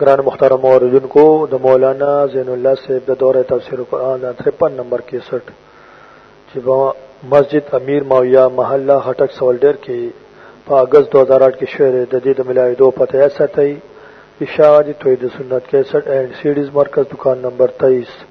گران مختار موردن کو د مولانا زین الله صاحب د دوره تفسیر قرآن 53 نمبر 61 چې مسجد امیر ماویا محله هټک سوالډر کې په اگست 2008 کې شعر د دې د ملاویدو پته یې ساتي اشاعه توحید سنت 61 اینڈ سیډیز مرکز دکان نمبر 23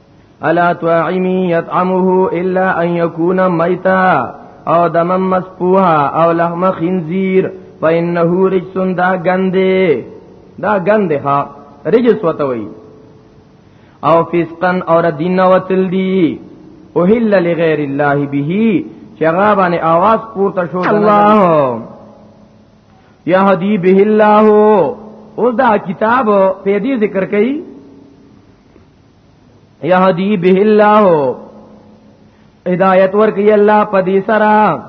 الا طاعمی یطعمه الا ان یکون میتا او دمم مسپوها او لحم خنزیر فانه رجس دا غنده دا غنده ها رجس وته وی او فسقن اور دین وتل دی اوهل لغیر الله به چغابانه आवाज پورته شو الله یهدی به الله اوس دا کتاب په دې ذکر کوي یهدی به الله هدایت ورکی الله په دې سره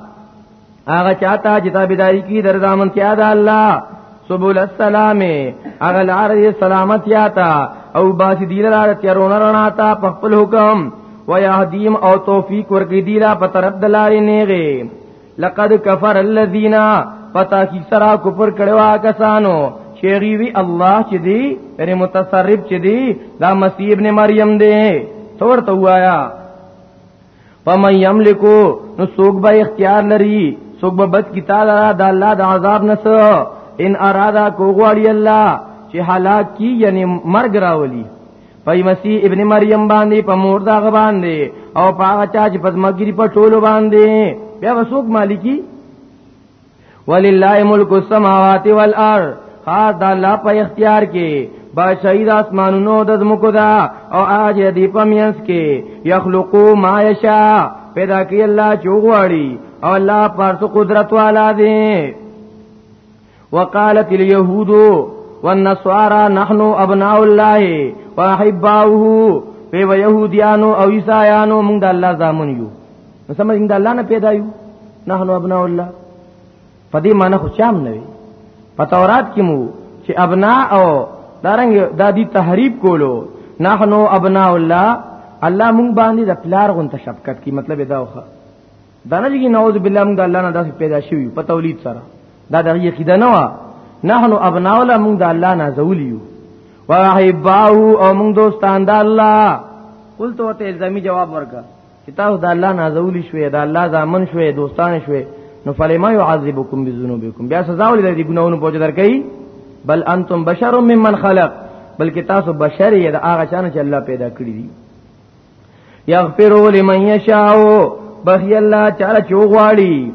هغه چاته چې تابعداري کی در ځامن کیا ده الله سبول السلام هغه لار دې سلامت یا تا او باس دی لار تیرونه رڼا تا په خپل حکم و یهدیم او توفیق ورکی دی لا په طرف دلاري نیغه لقد کفر الذین پتا کی سرا کفر کړوا کسانو شیغي وی الله چې دی یعنی متصرف چې دی دا مسیح ابن مریم دی تور ته وایا پمن یملکو نو سوق به اختیار لري سوق به بد کی تعالی دا الله د عذاب نس ان ارادا کو غواړي الله چې هلاک کی یعنی مرګ راولي پای مسیح ابن مریم باندې په مور دا غ باندې او په هغه چا چې پزماګری په ټولو باندې بیا وسوک مالکی ولله ملک السماوات والارض خاص د الله په اختیار کې با شهید اسمانونو د زمکو دا او اج دی پمینس کې یخلقو ما یشا پیدا کی الله چوغواړي او الله پر قدرت والا دی وقالت اليهود والنصارى نحن ابناء الله واحباؤه په يهوديانو او عيسایانو موږ د الله زامن یو نو سمجه موږ د الله نه پیدا یو نحن ابناء الله په دې معنی خو چام نه وي په تورات کې مو چې ابنا او دارنګ دادی تحریب کولو نحنو ابناء الله الله مونږ باندې د پلار غون تشفقت کی مطلب دا وخه دا نه چې نعوذ بالله موږ الله نه داسې پیدا شوی په تولید سره دا د عقیده نه و نحن ابناء الله موږ د الله نه زولیو واحباو او موږ دوستان د الله قلت وته الزامي جواب ورکا چې تاسو د الله نه زولی شوې د الله ځامن شوې دوستان شوې نو فلما يعذبكم بذنوبكم بیا سزا ولې د ګناونو بوج درکې بل انتم بشر ممن خلق بلکې تاسو بشر یې د هغه چانه چې الله پیدا کړی دي یغفر لمن یشاء بخی الله چاله چوغواړي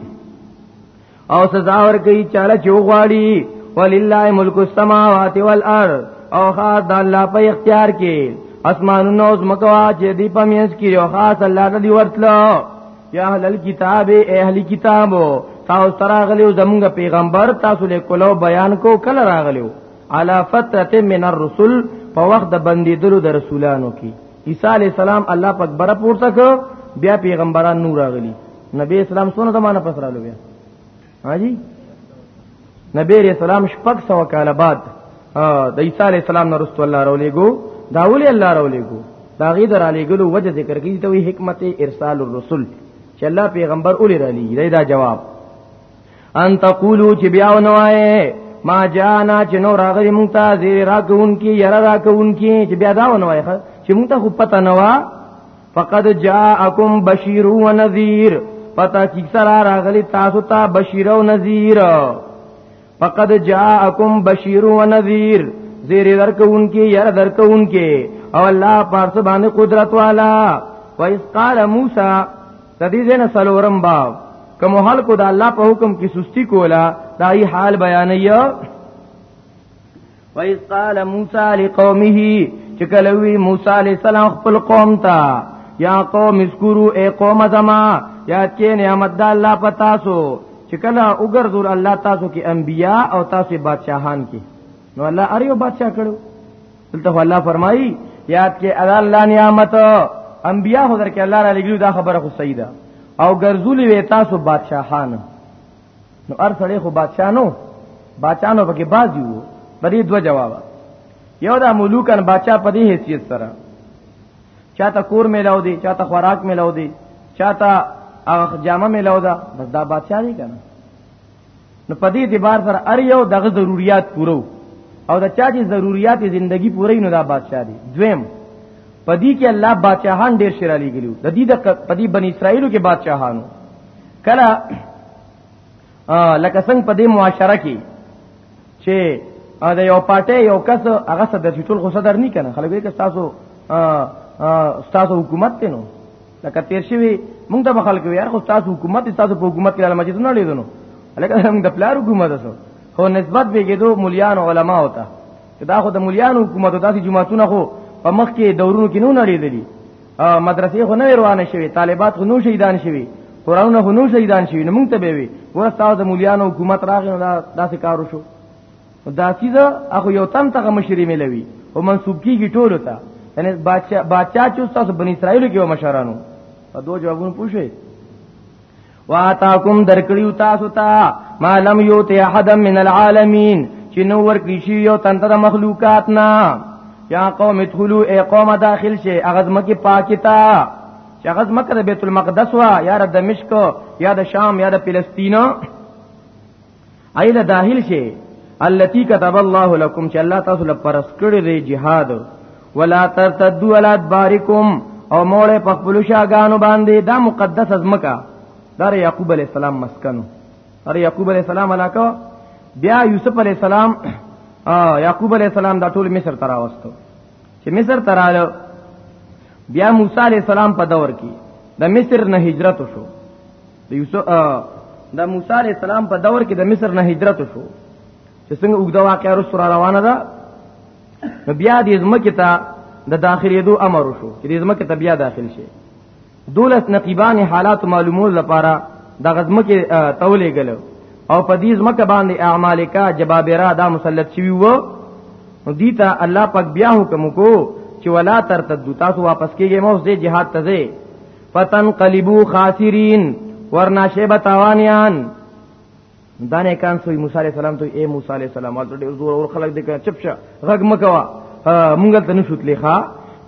او سزا ورکي چاله چوغواړي ولله ملک السماوات والارض او خاص د الله په اختیار کې اسمانونو او زمکوا چې دی په میس کې یو خاص الله د دی ورتلو یا اهل الكتاب اهل کتابو تاسو تراغلیو زمونږ پیغمبر تاسو له کولو بیان کو کله راغلیو علا فتره من الرسل په وخت د بندیدلو د رسولانو کې عیسی علی السلام الله پاک بره پورته کو بیا پیغمبران نور راغلی نبی اسلام سونه زمانہ پس رالو بیا حاجی نبی علیہ السلام شپږ سو کال بعد د عیسی علیہ السلام نه رسول الله راولېګو داولی الله راولېګو دا غي در علیګلو وجه ذکر کیږي ته حکمت ارسال الرسل چې الله پیغمبر اولی را لېږي دا جواب ان تقولو چې بیا ونوایې ما جانا چې نو راغلی مونږ ته زیر راکون کی یرا راکون کی چې بیا دا ونوایې چې مونږ ته خو پته نه وا فقد جاءکم بشیر و نذیر پتا کی سره راغلی تاسو ته بشیر او نذیر فقد جاءکم بشیر و نذیر زیر درکون کی یرا درکون کی او الله پارس باندې قدرت والا وَإِذْ قَالَ مُوسَى د دې ځنه سلورم باب کوم حال کو د الله په حکم کې سستی کولا دا ای حال بیانیا وَإِذْ قَالَ مُوسَى لِقَوْمِهِ چکلوی موسی علیہ السلام خپل قوم ته یا قوم اسکرو اے قوم زما یا چې نعمت د الله پتا سو چکلا وګرځول الله تاسو کې انبیا او تاسو بادشاہان کې نو الله اریو بادشاہ کړو دلته الله فرمایي یاد کې ادا الله نعمت انبیا خو درکې الله را لګلو دا خبره خو صحیح ده او ګرځولې وې تاسو بادشاہان نو ار سړی خو بادشاہانو بادشاہانو پکې باز یو بری دو جواب یو دا ملوکن بادشاہ په دې حیثیت سره چاته کور ملاو دی چاته خوراک ملاو دی چاته هغه جامه ملاو ده بس دا بادشاہ دی کنه نو په دې اعتبار سره ار یو دغه ضرورت پورو او د چا چې ضرورت زندگی پوره نه دا بادشاہ دی دویم پدی کې الله بادشاہان ډیر شر علی ګلو د دې د پدی بنی اسرائیلو کې بادشاہانو کله لکه څنګه پدی معاشره کې چې دا یو پټه یو کس هغه صدر چې ټول خو صدر نه کنه خلک یې که تاسو تاسو حکومت ته نو لکه تیر شوی مونږ ته خلک وي خو تاسو حکومت تاسو په حکومت کې مسجد نه لیدنو لکه موږ د پلار حکومت سره خو نسبت به کېدو مليان علما وتا دا خو د مليان حکومت داسې جماعتونه خو په مخ کې دورونو کې نه نړېدلي مدرسې خو نه روانه شوي طالبات خو نو شهیدان شوي قرآن خو نو شهیدان شوي نو مونږ ته به وي ورسته د مليان حکومت راغی نو دا داسې کارو شو دا سیده اخو یو تن ته مشری ملوي او منسوب کیږي ټولو ته یعنی بادشاہ بادشاہ چې تاسو بنی اسرائیل کې و مشرانو په دوه جوابونو پوښي واتاکم درکړیو تاسو ته ما لم یوت احد من العالمین چې نو ورکړي شي یو تن ته مخلوقات نه یا قوم ادخلوا ای قوم داخل شي اغاز مکه پاکتا چې هغه مکه د بیت المقدس وا یا د دمشق یا د شام یا د فلسطین ایله داخل شي التي كتب الله لكم چې الله تاسو لپاره فرض کړی دی jihad ولا ترتدوا على ادباركم او موړې په خپل شاګانو باندې دا مقدس ازمکا دا یعقوب علی السلام مسکنو اره یعقوب علی السلام علاقه بیا یوسف علی السلام یعقوب علی السلام دا ټول مصر ترا واستو چې مصر تراله بیا موسی علی السلام په دور کې د مصر نه هجرت وشو د یوسف د موسی علی السلام په دور کې د مصر نه هجرت شو چې څنګه وګدا واقعا رسول روانه ده بیا د ځمکې ته د داخلي دو امر شو چې د ځمکې ته بیا داخل شي دولس نقیبان حالات معلومول لپاره د غزمه کې تولې غل او په دې ځمکه باندې اعمال کا جبابرا دا مسلط شوی وو دیتا الله پاک بیا حکم کو چې ولا ترتدو تاسو واپس کیږئ مو ځې jihad ته ځې فتن قلبو خاسرین ورنا شیبه تاوانیان دا نه کان سوی موسی علی السلام ته اے موسی علی السلام ولته ډیر زور اور خلق دې چپ شه غږ مکوا مونږ ته نشوت لیکا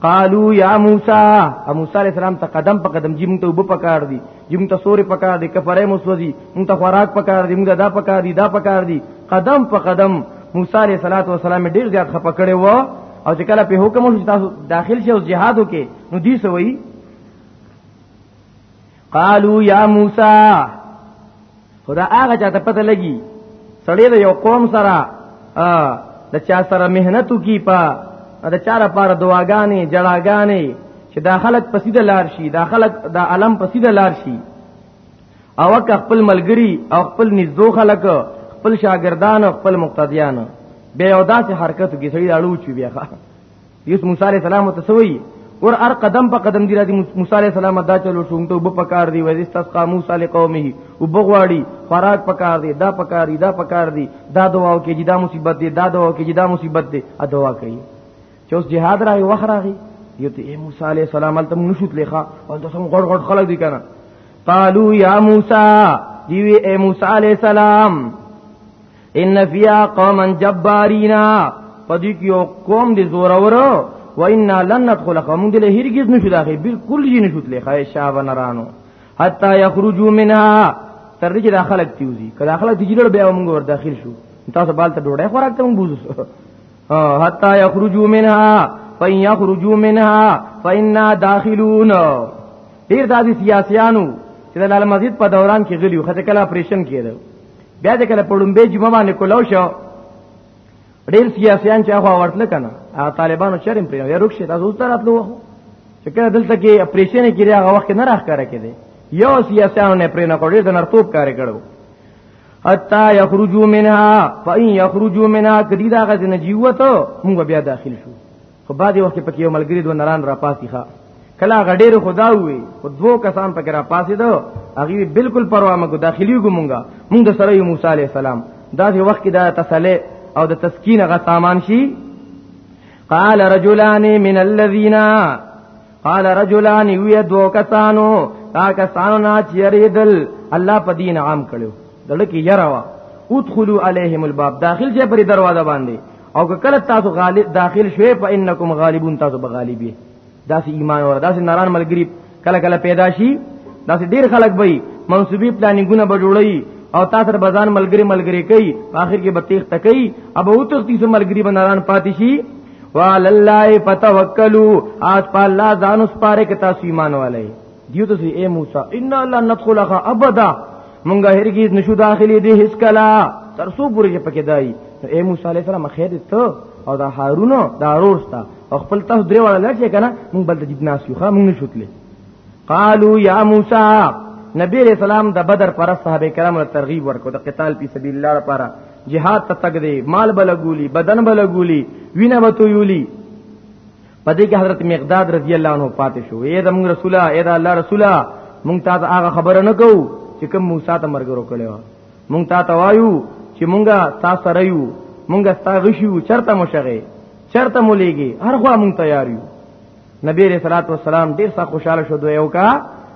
قالو یا موسی ا موسی علی السلام ته قدم په قدم جیم ته وب پکار دی جیم ته سورې پکار دی کفره مسوځي مونږ ته خوراک پکار دی مونږ دا پکار دی دا پکار دی قدم په قدم موسی علی السلام ډیر زیات خپکړې و او چې کله په حکم شو تاسو داخل شئ او جهاد وکې نو دې سوي قالو یا موسی خدا هغه چاته پته لګي سړی د یو قوم سره د چا سره مهنت کی په د چا لپاره دعاګانې جړاګانې چې دا خلک پسیده لار شي دا خلک دا علم پسیده لار شي او که خپل ملګری او خپل نږدې خلک خپل شاګردان او خپل مقتدیان به یو داسې حرکت کې سړی اړو چی بیا یوس موسی علیہ السلام ته سوئی اور ار قدم په قدم دی راځي موسی علیہ السلام دا چلو شوم ته وب پکار دی وځي استسقا موسی علیہ قومه وبغواړي خوراک پکار دی دا پکار دی دا پکار دی دا دعا او کې جدا مصیبت دی دا دعا او کې جدا مصیبت دی ا دعا کوي چې اوس jihad راغی وخت راغی یو ته موسی علیہ السلام تم نشوت لخوا او تاسو غړ غړ خلک دی کنه قالو یا موسی دیوی اے موسی علیہ السلام ان فیا قوما جبارینا پدې کې یو قوم دي زور اورو و ان لن ندخل قوم دې له هرگز نشو داخې بالکل یې نشو تلې خای شاب نرانو حتا یخرجوا منها تر دې چې داخله تیوزي کله داخله تیجلړ بیا موږ ور داخل شو تاسو بال ته ډوړې خوراک ته موږ بوزو حتا یخرجوا منها فین یخرجوا منها فإنا داخلون ډیر داسې سیاسيانو چې د لال مسجد په دوران کې غلیو خته کله اپریشن کېده بیا د کله پړم به جمعه باندې کولاو شو ډیر سیاسيان چې هغه ورتل کنه هغه طالبانو چرم پرې یو رخصه تاسو اوس دراتلو چې کله دلته کې اپریشن کړي هغه وخت نه راخ کار کړي یو سیاسيانو نه پرې نه کړی د نرتوب کار کړو حتا یخرجو منها فإن یخرجو منها کدی دا غزنه جیوته موږ بیا داخل شو خو بعد وخت په کې یو ملګری دوه نران را پاسي ښا کله غډېر خدا وي خو دوه کسان په کې را پاسي دو هغه بالکل پروا مګو داخلي ګمونګه مونږ د سره موسی عليه السلام دا چې وخت کې دا تسلی او د تسکین غ سامان شي قال رجلان من الذين قال رجلان وی دو کسانو تا کسانو نا چیریدل الله په دین عام کړو دلته کې یراوا ادخلوا عليهم الباب داخل چې پر دروازه باندې او که کله تاسو غالب داخل شوي فانکم غالبون تاسو به غالب یې داسې ایمان ور داسې ناران ملګری کله کله پیدا شي داسې ډیر خلک به منسوبي پلانینګونه به جوړي او تاسو سره بزان ملګری ملګری کوي په اخر کې به تیخ تکي اب او تختی سو ملګری به ناران پاتې شي وعلى الله فتوکلوا آج په الله ځان اوس پاره کې تاسو ایمان والي دیو ته سی اے موسی ان لا ندخلها ابدا مونږه هرگیز نشو داخلي دي هیڅ کلا تر سو پورې چې پکې دای اے موسی علی السلام خیر ته او دا هارون دا رورستا او خپل تاسو درې وړه لړ چې کنه مونږ بل د جناس یو خا مونږ نشوتلې قالو یا موسی نبی علیہ السلام د بدر پر صحابه کرام له ترغیب ورکو د قتال په سبیل الله لپاره جهاد ته تګ دی مال بلګولی بدن بلګولی وینه بتویولی په دې کې حضرت مقداد رضی الله عنه پاتې شو اے د موږ رسوله اے د الله رسوله موږ ته هغه خبره نه کو چې کوم موسی ته مرګ وکړو موږ ته تا وایو چې موږ تاسو سره یو موږ تاسو غشو چرته مشغه چرته مولېږي هر خوا موږ تیار یو نبی رسول الله والسلام ډیر څه خوشاله شو دوی او کا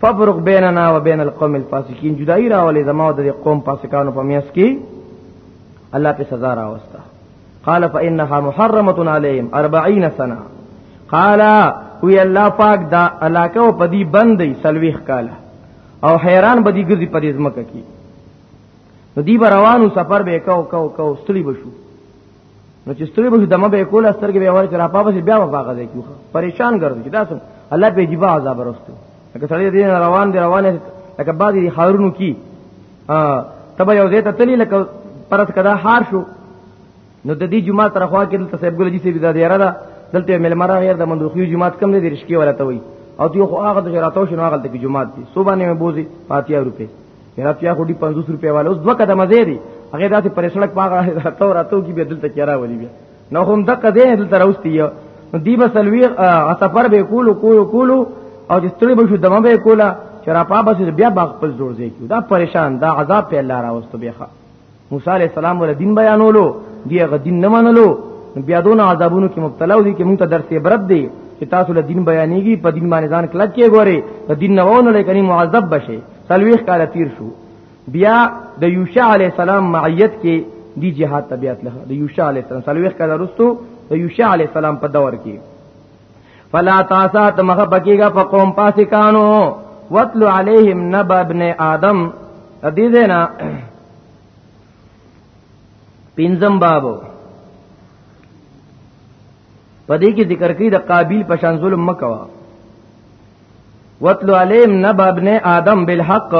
ففرق بیننا و بین القوم الفاسقین جدائی راولې زما او د قوم فاسقانو په میاس کې الله په سزا راوستا قال فانها محرمه علیهم 40 سنه قال وی الله پاک دا علاقه په دې بندې سلويخ کاله او حیران به دې ګرځي په دې ځمکه کې نو دی روانو سفر به کو کو کو ستړي بشو نو چې ستړي به دمه به کوله سترګې به اول کرا پاپه بیا به باغ دی کیو پریشان ګرځي چې تاسو الله په جیبا عذاب ورستو لکه سړی دې روان دی روانه لکه بعضی خارونو کی ا تبه یو زیته تلی لکه پرس کدا هار شو نو د دې جمعه تر خوا کې دلته صاحب ګل جی سي بیا دی را ده دلته ملمره غیر د مندوخي جمعه کم نه دی رشکی ولا ته وي او دی خو هغه د راتاو شنو هغه ته جمعه دي صبح نه مې بوزي فاتیه روپې یاره بیا خو دې 50 روپیا والو اوس دوه قدمه زی دی هغه داسې پرې سړک پاغه راتو راتو کې به دلته چیرې راولي بیا نو هم د قضې دلته راوستي نو دی به سلوي سفر به کولو کولو کولو او د ستړي به شو دمه به کولا چې را پابه بیا باغ خپل جوړ ځای کیو دا پریشان دا عذاب په الله راوستو بیا موسی علی السلام ول دین بیانولو دی غ دین نه منلو بیا دون عذابونو کې مبتلا دي کې مونږ ته درس عبرت دی چې تاسو له دین بیانېږي په دین باندې ځان کلک کې ګوري په دین نه ونه لکه معذب بشي سلويخ کال تیر شو بیا د یوشع علی السلام معیت کې دی جهاد طبيعت له د یوشع علی السلام سلويخ کال وروسته د یوشع علی السلام په دور کې فلا تاسات مخه پکېګه په قوم پاسې کانو وتلو علیهم نبا ابن آدم دې دینا پینځم بابو پدې کې ذکر کړي د قابیل په شان ظلم مکوا وتلو علیهم نبا ابن آدم بالحق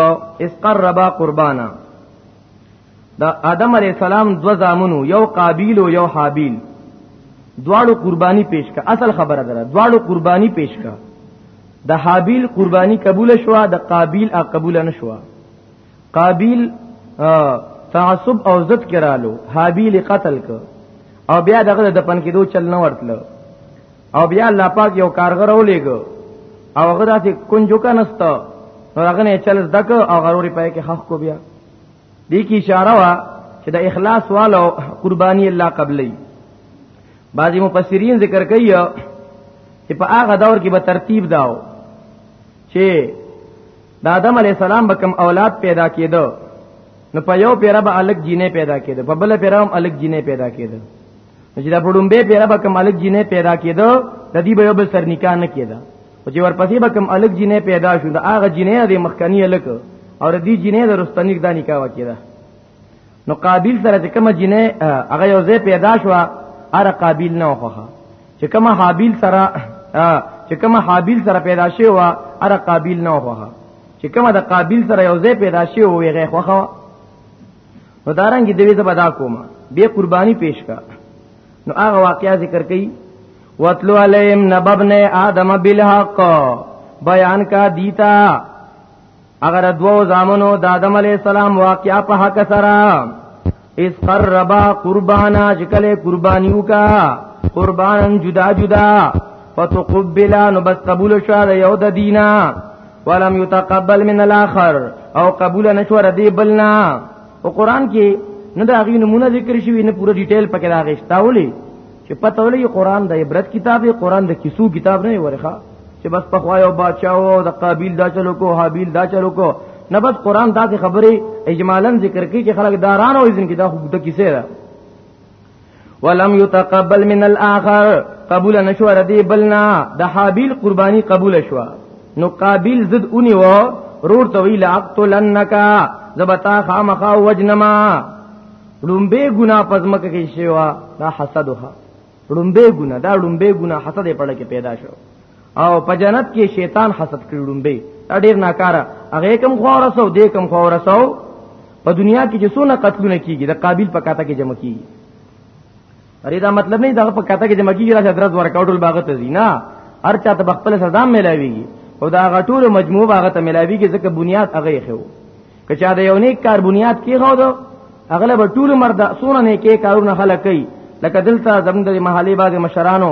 اس قربا قربانا دا آدم علی السلام دو زامنو یو قابیل او یو حابیل دواړو قربانی پیش کا اصل خبره ده دواړو قربانی پیش کا د حابیل قربانی قبول شو د قابیل ا قبول نه شو قابیل تعصب او عزت کرالو حابیل قتل ک او بیا دغه د پن کې دو چل نه ورتل او بیا الله پاک یو کارګر ولېګو او هغه داسې کنجو کا نستا هغه نه چل زدک او غروري پای کې حق کو بیا دې کې اشاره وا چې د اخلاص والو قرباني الله قبلې بعضی مفسرین ذکر کوي چې په هغه دور کې به ترتیب داو چې د آدم علی السلام به کوم اولاد پیدا کېده نو په یو پیرا به الګ جینې پیدا کېده په بل پیرا هم الګ جینې پیدا کېده چې دا په ډومبه پیرا به کوم الګ جنې پیدا کېدو د دې به یو بل سر نکاح نه کېده او چې ورپسې به کوم الګ جنې پیدا شو دا هغه جنې د مخکنی الګ او د دې جنې د رستنی د نکاح وکړه نو قابل سره چې کوم جنې هغه یو ځای پیدا شو اره قابل نه وخه چې کوم حابیل سره چې کوم حابیل سره پیدا شوی و اره قابل نه وخه چې کوم د قابل سره یو ځای پیدا شوی وي غیخ وخه نو دارنګ دوی زبا دا کومه به قرباني پیش کا نو هغه واقعیا ذکر کړي وتلو علیم نببن آدم بالحق بیان کا دیتا اگر دو زامنو د آدم علی السلام واقعیا په حق سره اس قربا قربانا شکل قربانیو کا قربانن جدا جدا فتقبلا نو بس قبول شو یو د دینا ولم يتقبل من الاخر او قبول نشو ردی بلنا او قران کې نه دا غي نمونه ذکر شوی نه پوره ډیټیل پکې راغښتا ولي چې پته ولې قران د عبرت کتاب دی قران د کیسو کتاب نه ورخه چې بس په خوایو بادشاہ او د قابیل دا چلو کو حابیل دا چلو کو نه بس قران دا خبره اجمالا ذکر کوي چې خلک داران او ځین کې دا خو د کیسه ده ولم يتقبل من الاخر قبول نشو ردی بلنا د حابیل قربانی قبول شو نو قابیل ضد اونی و رور تو ویل اقتلنک زبتا خامخا وجنما لومبه ګنا پزمک کې شوا دا حسد وها لومبه ګنا دا لومبه ګنا حسد په لکه پیدا شو او په جنت کې شیطان حسد کړي لومبه ډیر ناکاره هغه کم خو رسو دې کم خو رسو په دنیا کې چې څونه قتلونه کیږي د قابل په کاته کې جمع کیږي اره دا مطلب نه دا په کاته کې جمع کیږي راځي درز ورکاوټل باغ ته زینا هر چا ته خپل سزا ملاويږي او دا غټول مجموع باغ ته ملاويږي ځکه بنیاد هغه یې خو کچا دا یو نیک کار بنیاد کې غو دو اغلب ټول مرد سونه نه کې کارونه خلک کوي لکه دلته زموږ د محلي باغ مشرانو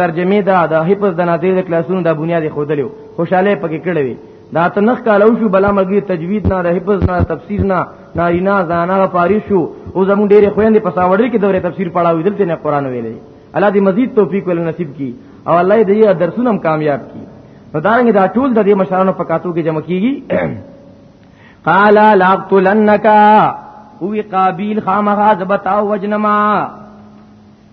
ترجمه دا د حفظ د نادر کلاسونو د بنیاد خودلو خوشاله پکې کړې دا تنخ کالو شو بلا مګي تجوید نه حفظ نه تفسیر نه نارینا زانا پاری شو او زمون ډېر خويندې په ساوړې کې دوره تفسیر پڑھاوې دلته نه قران ویلې الله دې مزید توفیق ول نصیب کی او الله دې یې درسونه هم کامیاب کی نو دارنګ دا ټول د دې مشرانو په کاتو کې جمع کیږي قال لا اقتلنک او قابیل خامغه زبتا وجنما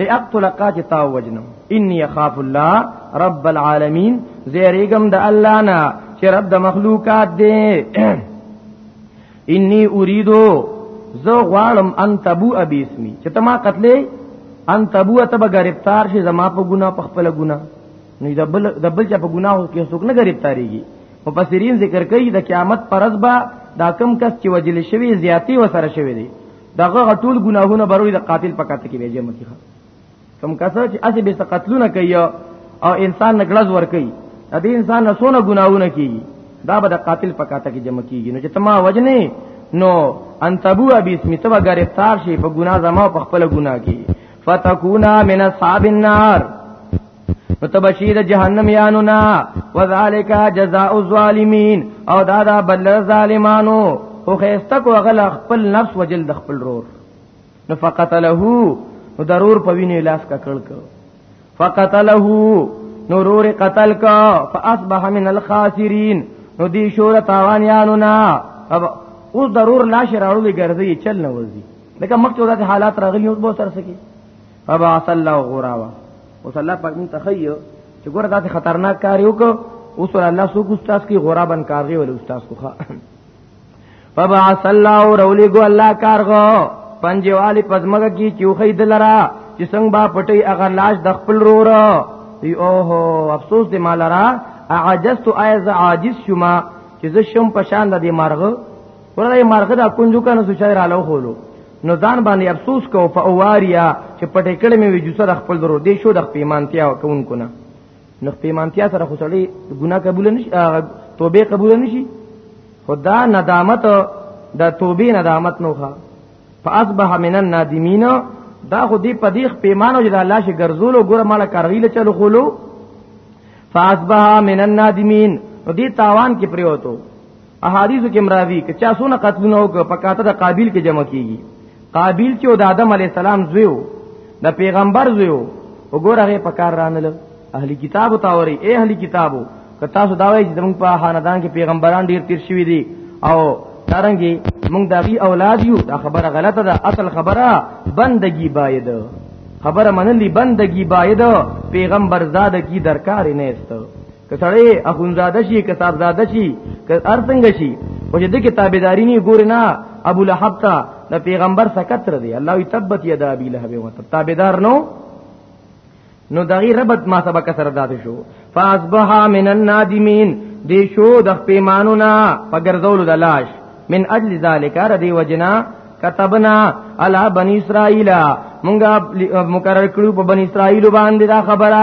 لاقتل قات تا وجنم انی اخاف الله رب العالمین زیریګم د الله نه چې رب د مخلوقات دی انی اریدو زه غواړم ان تبو ابي اسمي چې ته ما قتلې ان تبو ته به گرفتار شي زما په ګنا په خپل ګنا نو د بل د بل چا په ګناه کې څوک نه گرفتاريږي په پسرین ذکر کوي د قیامت پرځ به دا کم کس چې وجل شوی زیاتی وسره شوی دی دغه غټول ګناهونه بروي د قاتل په کاته کې ویجه مکیخه کم کسه چې اسی به قتلونه کوي او انسان نګړز ور کوي د دې انسان نه سونه ګناهونه کیږي دا به د قاتل په کاته کې جمع کیږي نو چې تما وجنه نو انتبو ابي اسمي تبا گرفتار شي په ګناه زما په خپل ګناه کې فتكونا من اصحاب النار فتبشیر جهنم یانو نا وذالک جزاء الظالمین او دا دا بل ظالمانو او خیسته کو غل خپل نفس وجل د خپل رور نو فقتله نو ضرور پوینه لاس کا کړ کو فقتله نو رور قتل کا فاصبح من الخاسرین نو دی شور تاوان یانو نا اوس ضرور لاش راړو ګرځي چل نه وځي لکه مخکې داسې حالات راغلي اوس به سر سکی فبعث الله غراوا او صلی الله پاک مون تخیو چې ګوره داسې خطرناک کار یو کو اوس ول الله سو استاد کی غرابن کارغي ول استاد کو خا فبعث الله رولی ګو الله کارغو پنځه والی پزمګه کی چوخی دلرا چې څنګه با پټي اگر لاش د خپل رور ای اوهو افسوس دې مالرا عجزت ایز عاجز شما چې زه شم پشان د دې مرغ ورته مرغ دا کنجو کنه سوچای را لو خولو نو ځان باندې افسوس کو په اواریا چې پټې کړې مې وجو سره خپل درو دې شو د پیمانتیا کوونکو نه نو پیمانتیا سره خو سړی ګناه قبول نشي توبه قبول نشي خدا ندامت د توبې ندامت نوخه فاصبح من النادمین دا خو دې په دې پیمانو چې الله شي ګرځولو ګوره مال کارغیله چلو خولو فاصبح من النادمین نو دې تاوان کې پریوتو احادیث کې مرادي که چا سونه قتلونه وک په کاته د قابیل کې جمع کیږي قابیل چې د آدم علی السلام زویو د پیغمبر زویو وګوره هغه پکار رانل اهلی کتاب تاوري اے اهلی کتابو که تاسو دا وایي چې موږ په خاندان کې پیغمبران ډیر تیر شوی دي او ترنګي موږ د غي اولاد یو دا خبره غلطه ده اصل خبره بندگی باید خبره منلی بندگی باید پیغمبر زاده کی درکار نه است که سړی اخونزاده شي کتاب زاده شي که ارڅنګ شي او چې د کتابداري نه ګور نه ابو لهب ته د پیغمبر سکتر دی الله وی تبت یدا ابي لهب و تابعدار نو نو دغه ربط ما سبق سره دات شو فاصبح من النادمین دی شو د پیمانو نه پګرځول د لاش من اجل ذالک را دی وجنا كتبنا على بني اسرائيل مونږه مقرر کړو په بني اسرائيل باندې دا خبره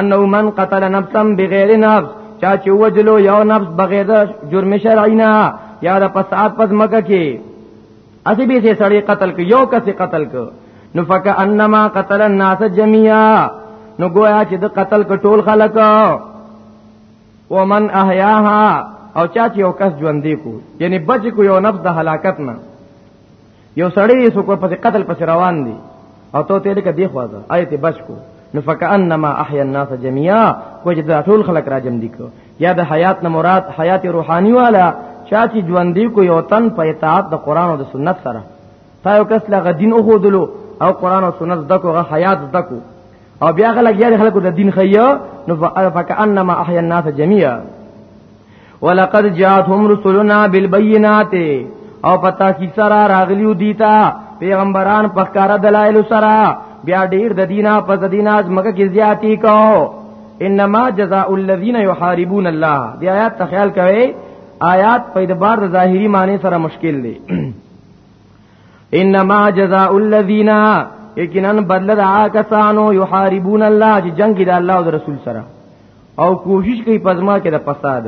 انه من قتل نفسا بغیر نفس چا چې وجلو یو نفس بغیر جرم شرعی نه یا د فساد پس مکه کې اسی به سي سړی قتل ک یو کس قتل ک نو فک انما قتل الناس جميعا نو گویا چې د قتل ک ټول خلق ومن احیاها او چا چې یو کس ژوندې کو یعنی بچ کو یو نفس د هلاکت نه یو سړی یې څوک په قتل پس روان دي او ته ته لکه دی خوازه آیت بچ کو نو فکانما احیا الناس جميعا کوجه دا ټول خلق راجم دي کو یا د حیات نه مراد حیات روحانی والا چا چې ژوند دی کو یو تن په اطاعت د قران او د سنت سره تا یو کس لغه دین او خودلو او قران او سنت دکو غ حیات دکو او بیا غلګ یې خلکو د دین خیا نو فکانما احیا الناس جميعا ولقد جاءتهم رسلنا بالبينات او پتا کی سرا راغلیو دیتا پیغمبران په کار دلایل سرا بیا ډیر د دینه پس دینه از مګه کی زیاتی کو انما جزاء الذين يحاربون الله دی آیات تخیل کوي آیات په د بار ظاهری معنی سره مشکل دی انما جزاء الذين یقینا بدل د آکسانو یحاربون الله چې جنگ د الله او رسول سره او کوشش کوي پزما کې د فساد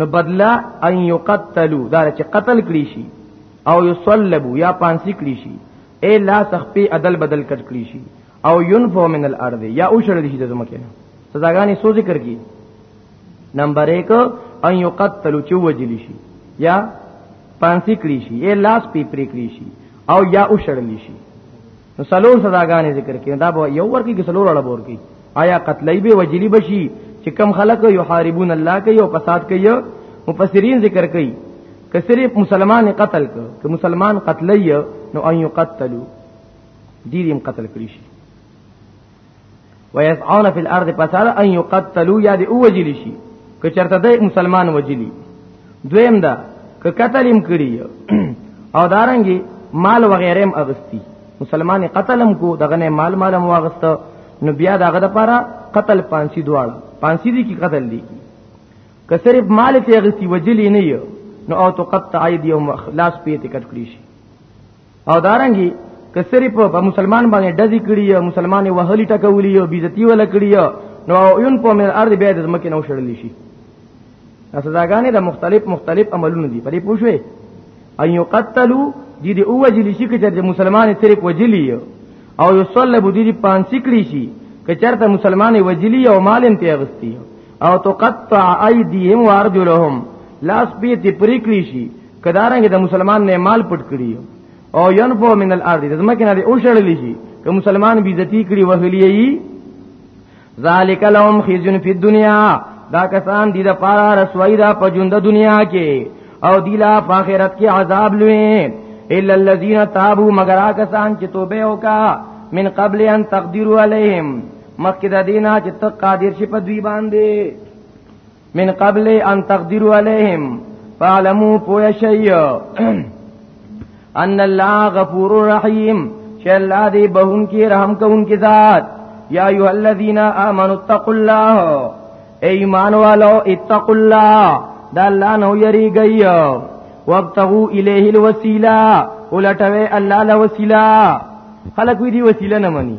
نو بدلا ان یقتلوا دا چې قتل کړی شي او یصلبوا یا پانسی کړی شي اے لا تخفی عدل بدل کټ کړی شي او ينفو من الارض یا او شړل شي د زمکه سزاګانی سو ذکر کی نمبر 1 ان یقتلوا چې وجلی شي یا پانسی کړی شي اے لاس پی پری کړی شي او یا او شړل شي نو سلور سزاګانې ذکر کړي دا به یو ورکی کې سلور اړه ورکی آیا قتلای به وجلی بشي چې کم خلک یحاربون الله کوي او فساد کوي مفسرین ذکر کوي که صرف مسلمان قتل کو که مسلمان قتلای نو ان یقتلوا دې دې قتل کړی شي ويسعون فی الارض فساد ان یقتلوا یا دی اوجل شي که چرته د مسلمان وجلی دویم دا که قتلم کړی او دارنګي مال وغیره هم اغستی مسلمان قتلم کو دغه نه مال مال هم واغست نو بیا دغه د پاره قتل پانسی دواړه پانسی دي کی قتل دي که صرف مال ته اغستی وجلی نه یو نو او تقطع ایدیهم لاس پیته کټ کړی شي او دارنګي که صرف په مسلمان باندې دزي کړی یا مسلمان وهلی ټکولی یا بیزتی ولا کړی نو یون په من ارض بیا د زمکه نو شړل شي سزاګانې د مختلف مختلف عملونه دي پرې پوښوي ان یقتلوا دي دي اوجلی شي که چې مسلمان صرف وجلی او یصلب دي دي پانسی کړی شي که چرته مسلمان وجلی او مال هم تیغستی او تقطع ایدیهم وارجلهم لاس پیتی پریکلی شي کدارنګ د مسلمان نه مال پټ کړی او ينفو من الارض د زمکه نه او شړل شي که مسلمان بی عزتی کړی وهلیي ذالک لهم خزن فی الدنیا دا کسان دي د پارا رسوایی دا په ژوند دنیا کې او دیلا په آخرت کې عذاب لوي الا الذين تابوا مگر کسان چې توبه وکا من قبل ان تقدروا علیهم مخکې د دینه چې تق قادر شي په دوی باندې من قبل ان تقدروا عليهم فاعلموا پویا شیء ان الله غفور رحیم چې الله دې بهون کې رحم کوون کې ذات یا ایه الذین آمنوا اتقوا الله ایمان والو اتقوا الله دا الله نو یریږي وابتغوا الیه الوسیله ولټوي الله له وسیله خلک وی دی وسیله نه مني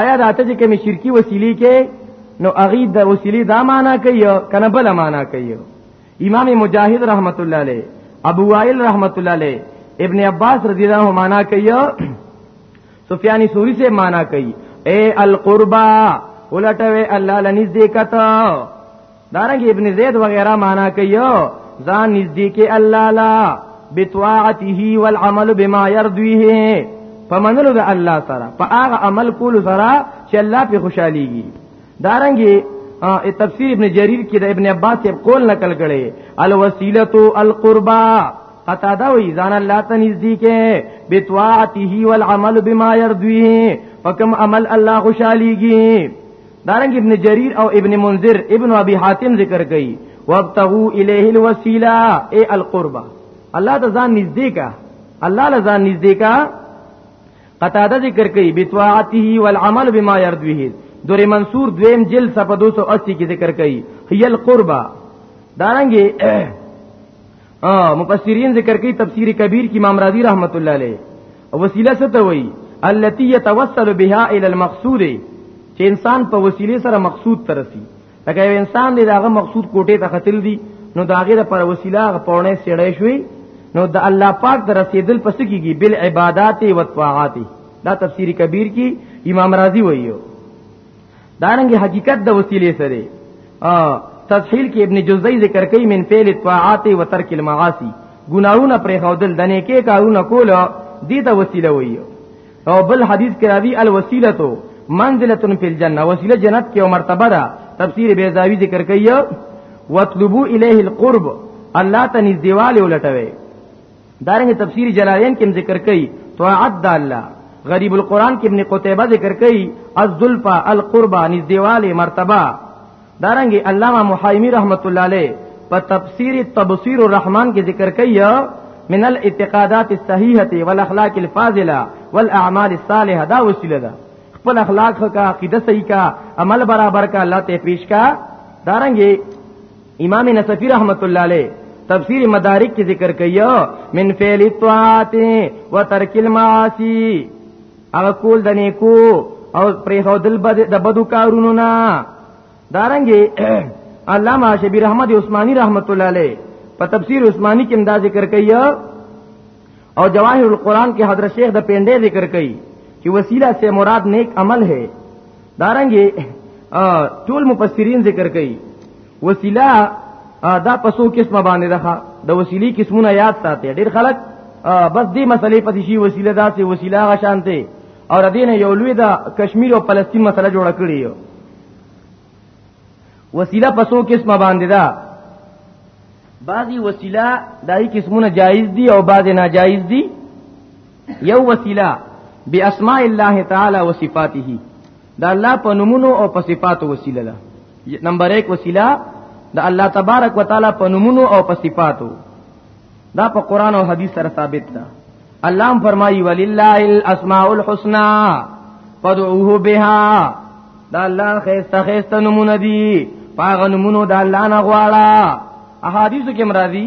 آیا دا ته چې کوم شرکی وسیلی کې نو اغي د وسیلی دا معنا کوي کنه بل معنا کوي امام مجاهد رحمت الله علیه ابو وائل رحمت الله علیه ابن عباس رضی الله عنه معنا کوي سفیانی سوری سے معنا کوي اے القربا ولټوي الله لنیز دې کته دارنګ ابن زید وغیرہ معنا کوي ځان نږدې کې الله لا بتواعته والعمل بما يرضيه فمنلو د الله سره په هغه عمل کول سره چې الله په خوشاليږي دارنګ تفسیر ابن جریر کې د ابن عباس یې قول نقل کړي الوسیلۃ القربا قطاده وی ځان الله ته نږدې کې بتواعته والعمل بما يرضيه فكم عمل الله خوشاليږي دارنګ ابن جرير او ابن منذر ابن ابي حاتم ذکر کوي وابتغوا اليه الوسيله اي القربه الله ته ځان نږدې کا الله له ځان نږدې کا قطاده ذکر کوي بتواعته والعمل بما يرضيه دور منصور دویم جلد صفحه 280 کې ذکر کوي هي القربه دارنګ ها مفسرین ذکر کوي تفسیر کبیر کې امام رازی رحمت الله علیه وسیله څه ته وایي التي يتوسل بها الى المقصود چې انسان په وسیله سره مقصود ترسي لکه یو انسان دی داغه مقصود کوټه ته قتل دی نو داغه د پر وسیله پونه سړې شوی نو د الله پاک در رسیدل پس کیږي بل عبادت او طاعات دا تفسیر کبیر کی امام رازی وایو دارنګ حقیقت د وسیلې سره تسهیل کې ابن جزئی ذکر کوي من فعل الطاعات و ترک المعاصی ګناونه پر خودل د نیکه کارونه کول دي ته وسیله وي او بل حدیث کې راوی الوسیلتو منزلتن فی الجنه وسیله جنت کې او مرتبه ده تفسیر بیزاوی ذکر کوي وطلبو الیه القرب الله ته نږدېواله ولټوي دارنګ تفسیر جلالین کې ذکر کړي طاعت د الله غریب القرآن کې ابن قتیبه ذکر کړي الذلفا القربا نزدیواله مرتبه دارنګ علامه محایمی رحمت الله علیه په تفسیر تبصیر الرحمن کې ذکر کړي من الاعتقادات الصحیحه والاخلاق الفاضله والاعمال الصالحه دا وسیله ده خپل اخلاق کا عقیده صحیح کا عمل برابر کا الله ته پیش کا دارنګي امام نصفی رحمت الله علیه تفسیر مدارک کې ذکر کایو من فعل الطاعات وترک المعاصی هغه کول د نیکو او پرې هودل بد د بدو کارونو نه دارنګي علامه شبیر احمد عثماني رحمت الله علیه په تفسیر عثماني کې دا ذکر کوي او جواهر القرآن کې حضرت شیخ د پنده ذکر کوي چې وسیله سے مراد نیک عمل ہے دارنګي ټول مفسرین ذکر کوي وسیله دا پسو قسمه باندې ده د وسیلی قسمونه یاد ساتي ډیر خلک بس دې مسلې پسې شي وسیله دا سي وسیله غشانته او ردینه یو لوی دا کشمیر او فلسطین مسله جوړه کړی یو وسیله پسو قسمه باندې ده بعضی وسیله دای قسمونه جایز دي او بعضی ناجایز دي یو وسیله باسماء الله تعالی و صفاته دا الله په نمونو او په صفاتو وسیله ده نمبر 1 وسیله دا الله تبارک وتعالى په نمونو او په صفاتو دا په قران او حدیث سره ثابت ده الله فرمایي ولله الاسماء الحسنى فدعوه بها دا الله خيسته خيسته نمونه دي پاغه نمونه دا الله نه غواړه احادیث کې مرادي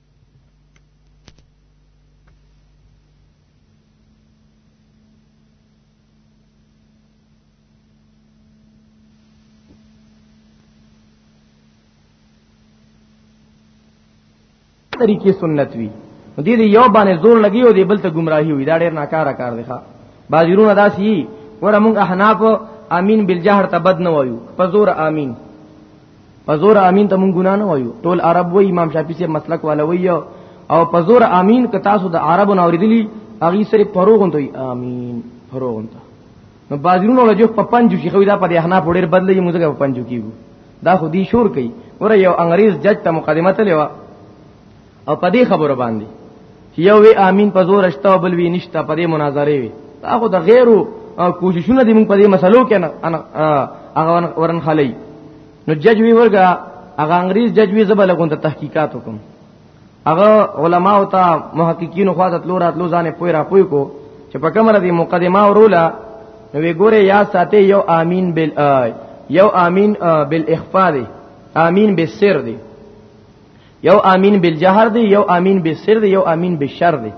طریقې سنت وی دې دې یو باندې زور لګي او دې بل ته گمراهي وي دا ډېر ناکاره کار دی ښا بازیرونه داسي ور موږ احناف امین بالجهر تبد نه وایو په زور امین په زور امين ته مونږ ګنا نه وایو ټول عرب وای امام شافعي سي مسلک والا وای او په زور امين که تاسو د عربو نه اوریدلی اغي سره پروغون دوی امين پروغون ته نو بازرونو له جو په پنځو شي خو دا په احنا پوډر بدلې موږ په پنځو کیو دا خو دی شور کوي ور یو انګريز جج ته مقدمه تلوا او په دې خبره باندې یو وی امین په زور اشته او بل وی نشته په دې مناظره وی هغه د غیرو کوششونه دې موږ په دې مسلو کې نه هغه ورن خلی نو جج وی ورګه هغه انګریز جج وی زبل کوم ته تحقیقات وکم هغه علما او ته محققین خو ته تلو راتلو ځانه پوی را پوی کو چې په کومه دې مقدمه ورولا نو وی ګوره یا ساته یو امین بل یو امین بل اخفاء دی امین بالسر دی یو امین بالجهر دی یو امین بالسر دی یو امین بالشر دی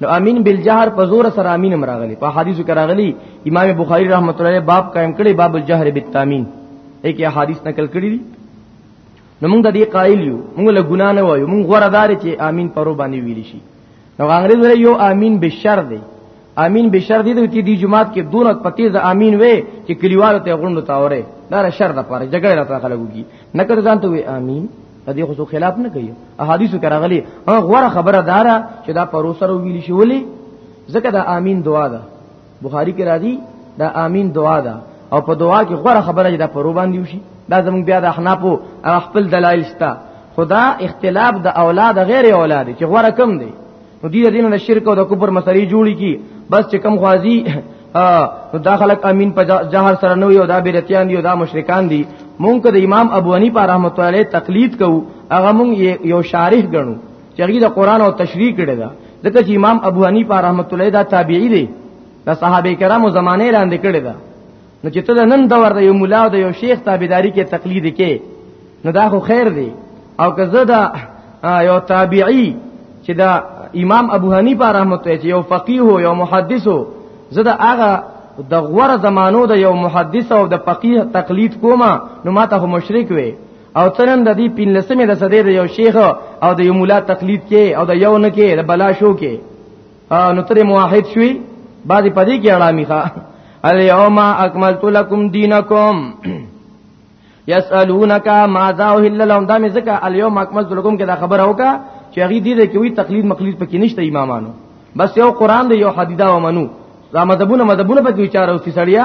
نو امین بالجهر په زور سره امین امراغلی په حدیثو کې راغلی امام بخاری رحمت الله باب قائم کړي باب الجهر بالتامین ایک حدیث نقل کړی دی نو موږ د دې قائل یو موږ له ګنا نه وایو موږ غوړه دار چې امین پرو باندې ویل شي نو انګريز ویل یو امين بشر دی امين بشر دی دوی دی جماعت کې دونه پتیز امين وې چې کلیوالو ته غوندو تاوره دا شر د پاره جګړه راته خلګوږي نه کړه ځان ته وې امين دې خو خلاف نه کوي احادیث کې راغلي هغه غوړه خبره دارا چې دا پروسر ویل شي ولي ځکه دا امين دعا ده بخاری کې راځي دا امين دعا ده او په دعا کې غوړه خبره ده پر باندې وشي دا زموږ بیا د احنافو خپل دلایل شته خدا اختلاف د اولاد غیر اولاد چې غوړه کم دی نو دې دین نه شرک او د کفر مسلې جوړی کی بس چې کم خوازی نو دا خلک امین په جهر سره نو یو دا بیرتیان دی دا مشرکان دی مونږ د امام ابو حنیفه رحمت الله علیه تقلید کوو هغه مونږ یو شارح ګڼو چې هغه د قران او تشریح کړي دا دغه چې امام ابو حنیفه رحمت الله دا تابعی دی د صحابه کرامو زمانه لاندې کړي دا نو چې ته نن دور د یو مولا او د یو شیخ تابعداري کې تقلید کې نو دا خو خیر دی او که زه دا یو تابعی چې دا امام ابو حنیفه رحمت الله چې یو فقيه او یو محدث او زه دا هغه د غوړه زمانو د یو محدث او د فقيه تقلید کومه نو ماته مشرک وي او تنن د دې پینلسمه د صدې د یو شیخ او د یو مولا تقلید کې او د یو نه کې د بلا شو کې نو تر موحد شوي بعضی پدې کې اړامي ښا الیوم اکملت لکم دینکم یسالونک ماذا اهل لهم دا مې ځکه الیوم اکملت لکم کې دا خبره وکا چې هغه دې دې کې وی تقلید مقلید پکې نشته امامانو بس یو قران دی یو حدیثه ومنو دا مذهبونه مذهبونه پکې وچاره اوسې سړیا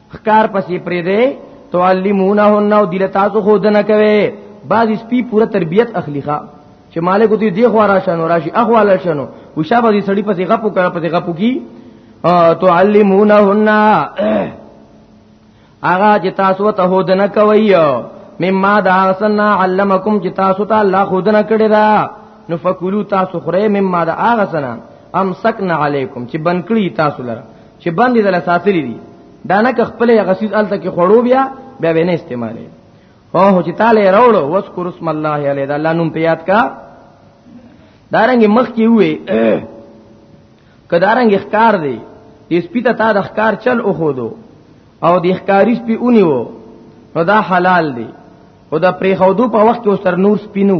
خکار پسې پرې دی تعلمونهن او دل تاسو خود نه کوي بعض سپي پوره تربيت اخلي ښا چې مالک دې دی خو را شنو راشي اخواله شنو وشابه دې سړی پسې غپو کړه پسې غپو کی تعلمونهن اغا چې تاسو ته هود نه کوي مما دا سنا علمکم چې تاسو ته الله خود نه کړی دا نو فکلوا تاسو خره مما دا اغا سنا امسکنا علیکم چې بنکړی تاسو لره چې باندې دل ساتلې دي دا نه که خپل غسیز الته کې خړو بیا بیا به نه استعمالې هو چې تعالی راوړو وذكر اسم الله علی دا الله نوم په یاد کا دارنګ مخ کې وې کدارنګ اخکار دی دې سپیته تا د اخکار چل او خودو او د اخکاری سپی اونیو نو دا حلال دی خو دا پرې خودو په وخت کې اوس تر نور سپینو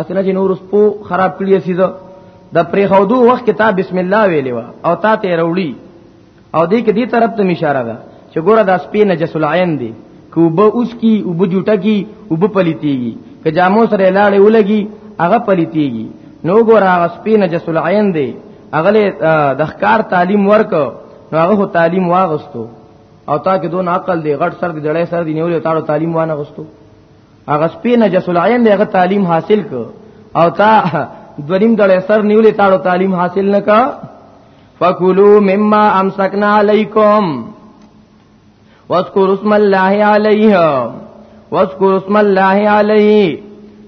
اسنه چې نور سپو خراب کړی سیزه دا پرې خودو وخت کې تا بسم الله ویلې وا او تا ته وروړي او دې کې دې طرف ته اشاره ده چې ګوره دا سپی نجس العين دی کوبه اوس کی وب جوټه کی وب پلیتیږي که جامو سره لاړې ولګي هغه پلیتیږي نو ګوره هغه سپی نجس العين دی هغه د ښکار تعلیم ورک نو هغه تعلیم واغستو او تا کې دون عقل دی غټ سر دی دړې سر دی نیولې تاړو تعلیم وانه غستو هغه سپی نجس العين دی هغه تعلیم حاصل ک او تا دونیم دړې سر نیولې تاړو تعلیم حاصل نه کا فکلوا مما امسکنا علیکم واذکروا اسم الله علیه واذکر اسم الله علیه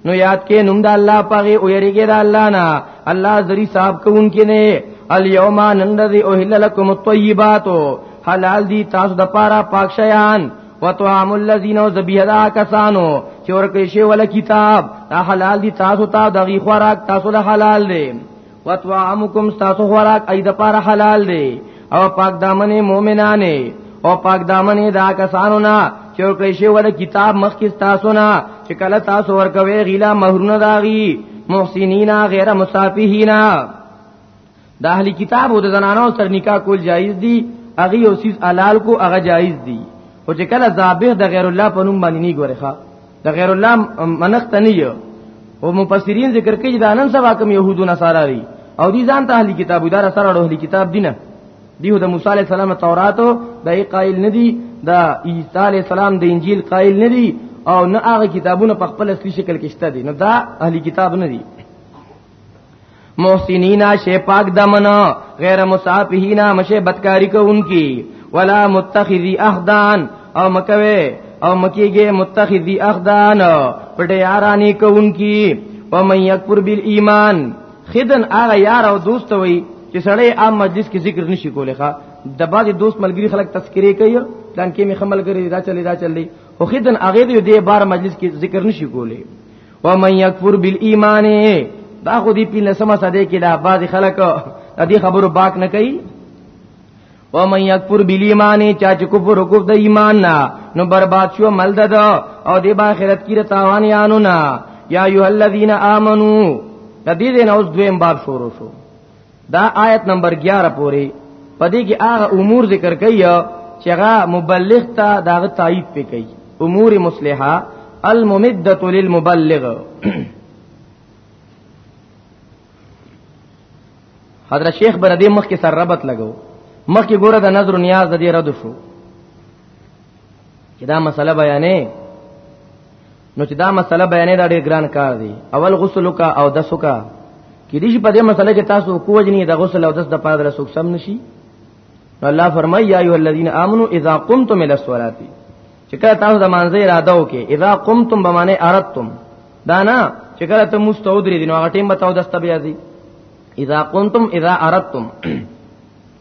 نو یاد کې نوم د الله پاغي او یریګه د الله نه الله ذری صاحب کوون کې نه الیوم نندذی اوهل لکم الطیبات حلال دی تاسو د پاره پاک شیان وطعام الذین ذبیحا کسانو چې ورکه شی ول کتاب حلال دی تاسو ته دغه خوراک تاسو له حلال دی وتوامکم تاسو خوراک اې د پاره حلال دی او پاک دامنې مؤمنانې او پاک دامنې دا کسانو نه چې ورکړې شی ول کتاب مخکې تاسو نه چې کله تاسو ورکوي غیلا مہرونه داغي محسنینا غیر مصافینا د اهلی کتاب او د زنانو سر نکاح کول جایز دي اغي او سیز حلال کو اغه جایز دي او چې کله ذابح د غیر الله په نوم باندې نه ګوري ښا د غیر الله منښت نه یو او مفسرین ذکر کوي دا نن سبا کوم يهودو نصارا دي او دي ځان ته اهلي کتابو دار سره اهلي کتاب دینه دیو د موسی علی السلام تورات د قائل نه دي د عیسی علی السلام د انجیل قائل نه دي او نه هغه کتابونه په خپل اصلي شکل کې شته دي نو دا اهلي کتاب نه دي محسنینا شی پاک دمنا غیر مصافحینا مشه بدکاری کوونکی ولا متخذی احدان او مکوي او مکیږي متخذی احدان پټه یارانی کوونکی او من یکفر بالایمان خدن هغه یار او دوست وي چې سړی عام مجلس کې ذکر نشي کولی ښا د بعضې دوست ملګری خلک تذکرې کوي پلان کې مې خمل کړی دا چلی دا چلی خو خدن هغه دې بار مجلس کې ذکر نشي کولی ومن یکفر بالایمان دا خو دی په لسمه صده کې دا بعض خلک د دې خبرو باک نه کوي و من یکفر بالایمان چا چې کفر وکړ د ایمان نه نو برباد شو مل دد او د آخرت کې رتاوان یانو نه یا ایه الذین آمنو د دې نه اوس دویم باب شروع شو دا آیت نمبر 11 پوری پدې کې هغه امور ذکر کړي چې هغه مبلغ ته دا تایید پې کوي امور مصلحه الممدۃ للمبلغ حضرت شیخ بر دې مخ کې سر ربط لګو مخ کې ګوره د نظر نیاز د دې رد شو چې دا مسله بیانې نو چې دا مسله بیانې دا ډېر ګران کار دی اول غسل کا او د سکا کې دې په دې مسله کې تاسو کوجنی د غسل او د د پاره د سوک سم نشي الله فرمایي یا ایه الذین آمنو اذا قمتم الى الصلاه چې کله تاسو د مانځه اراده وکې اذا قمتم بمانه اردتم دا نه چې کله ته مستودری دین هغه ټیم بتاو دسته بیا دی اذا قمتم اذا اردتم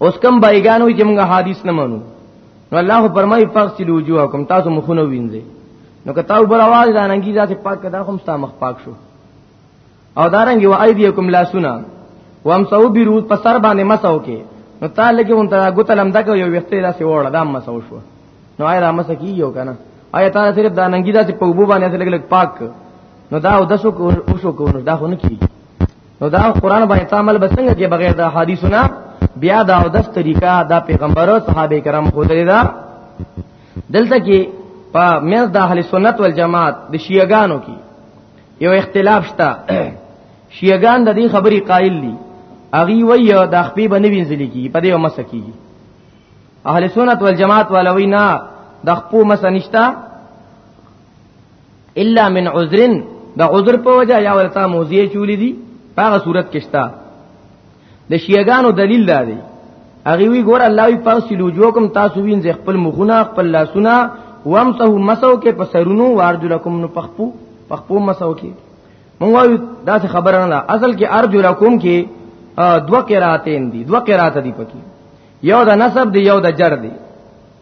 اوس کم بایګان وي چې موږ حدیث نه منو نو الله فرمایي فاغسلوا وجوهکم تاسو مخونه وینځئ نو که تاسو بل आवाज دانګي ذات پاک کدا کوم ستا مخ پاک شو او دارنګ و ایدیکم لا سنا وام سو بیرو په سر باندې مسو کې نو تعالی کې مونته غوتلم دغه یو وخت را سی وړه دا مسو شو نو آیا را مسکی یو کنه آیا تعالی صرف دا ننګی دا چې په وبو باندې لګ لګ پاک نو دا او دسو کو شو کو نو دا خو نه کیږي نو دا قران باندې عمل بسنګ کې بغیر د حدیثونه بیا دا او دس طریقہ دا پیغمبر او صحابه کرام خو دې دا دلته کې په مېز د اهل سنت والجماعت د شیعاګانو کې یو اختلاف شته شیعاګان د دې خبرې قائل دي اغي وی د خپې بنوي ځلې کې په دې ومسه کې اهل سنت والجماعت ولوي نه د خپو مسنشتہ الا من عذرن د عذر په وجه یا ورته موزیه چولې دي هغه صورت کې شتا د شیعاګانو دلیل دا دی هغه وی ګور الله وی پاس لوجوکم تاسو وین ز خپل مخونه خپل لاسونه وامسه مسو کې پسرونو وارجلکم نو پخپو پخپو مسو کې مونږ دا څه خبره نه ده اصل کې ارجلکم کې دوه قراتین دي دوه قرات دي پکې یو د نسب دی یو د جر دی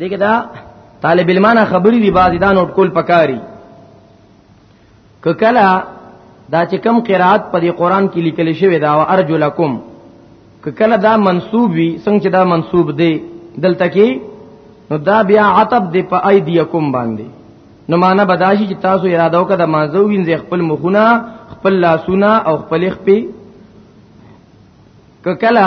دغه دا طالب علمانه خبرې دی بعضی دا نوٹ کول پکاري ککلا دا چې کم قرات په دې قران کې لیکل شوی دا او ارجو لکم ککلا دا منسوب وي څنګه چې دا منسوب دی دلته کې نو دا بیا عتب دی په ایدیکم باندې نو معنا بداشي چې تاسو اراده وکړه د مازو وینځ خپل مخونه خپل لاسونه او خپل خپې ککلا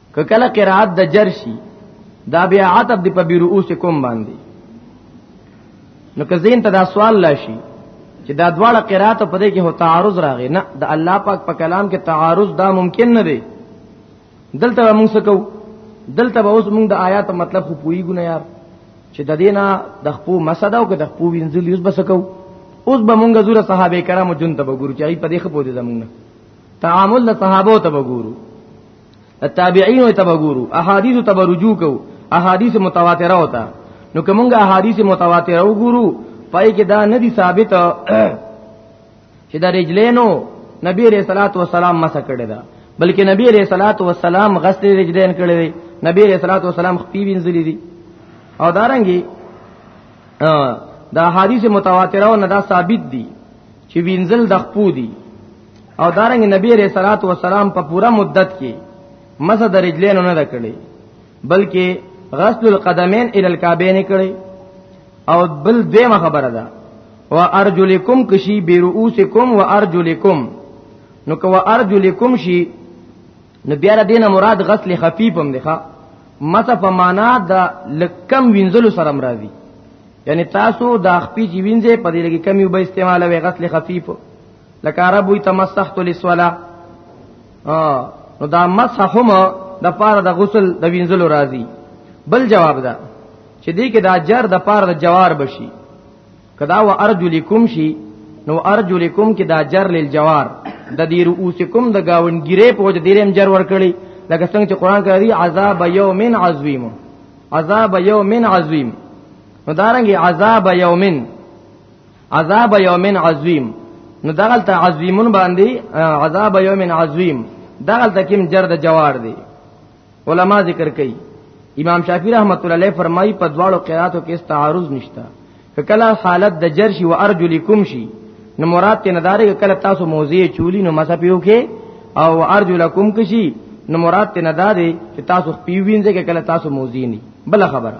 که کله قرات د جرشي دا بیا عتب دی په بیرؤس کوم باندې نو که زین ته دا سوال لاشي چې دا دواړه قرات په دې کې هو تعارض راغی نه د الله پاک په کلام کې تعارض دا ممکن نه دی دلته موږ څه کوو دلته به اوس موږ د آیات مطلب خو پوېګو نه یار چې د دینه د خپو مسدا او د خپو وینځل یوز بس کوو اوس به موږ زور صحابه کرامو جون ته وګورو چې په دې خپو دې زمونږ تعامل له صحابه ته وګورو تابعین ته وګورو احادیث ته رجوع کو احادیث متواتره وتا نو کومه احادیث متواتره وګورو پای کې دا نه دي ثابت چې دا رجلینو نبی علیہ الصلات والسلام مسح کړی دا بلکې نبی علیہ الصلات والسلام غسل رجلین کړی دی نبی علیہ الصلات والسلام خپې وینځلې دي او دارنګي دا حدیث متواتره او نه دا ثابت دي چې وینځل د خپو دي او دارنګ نبی علیہ الصلات والسلام په پورا مدت کې مسد رجلین نه کړی بلکې غسل القدمین ال الکعبین کړی او بل دیمه خبره ده و ارجلکم کشی برؤسکم و ارجلکم نو کو ارجلکم شی نو بیا را دینه مراد غسل خفیف هم دی ښا مسه په معنا د لکم وینځلو سره مرادي یعنی تاسو د خپې چې وینځې په دې لګي کمی وب استعمالوي غسل خفیف لکه عرب وي تمسحت للصلاه نو دا مسح هم د پاره د غسل د وینځلو راځي بل جواب ده چې دې کې دا جر د پاره د جوار بشي کدا و ارجلکم شي نو ارجلکم کې دا جر لیل جوار د دې رؤسکم د گاونګیره په وجه دیرم جر ور کړی لکه څنګه چې قران کوي عذاب یومن عظیم عذاب یومن عظیم نو دارنګي عذاب یومن عذاب یوم عظیم نو دغلته عظیمون باندې عذاب یوم عظیم دغلته کوم جر د جوار دی علما ذکر کوي امام شافعی رحمت الله علیه فرمایي په دواړو قراتو کې استعارض نشتا کله حالت د جر شي او ارجلکم شي نو مراد ته ندارې کله تاسو موضوع چولی نو مسا پیو کې او ارجلکم کې شي نو مراد ته ندارې چې تاسو پیوینځه کې کله تاسو موضوع نه بل خبره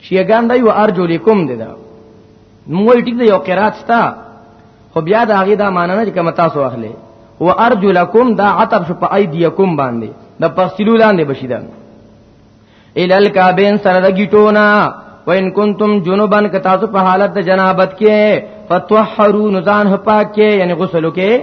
شیعگان دای و ارجو لیکم دی دا موی ټیک دی یو قرات ستا خو بیا دا غی دا معنی نه کوم تاسو اخلي و ارجو لکم دا عتب شو په ایدیکم باندې د پخسلو لاندې بشی دا الال کابین سره د گیټونا و ان کنتم جنبن ک تاسو په حالت د جنابت کې فتوحرو نزان پاک کې یعنی غسل کې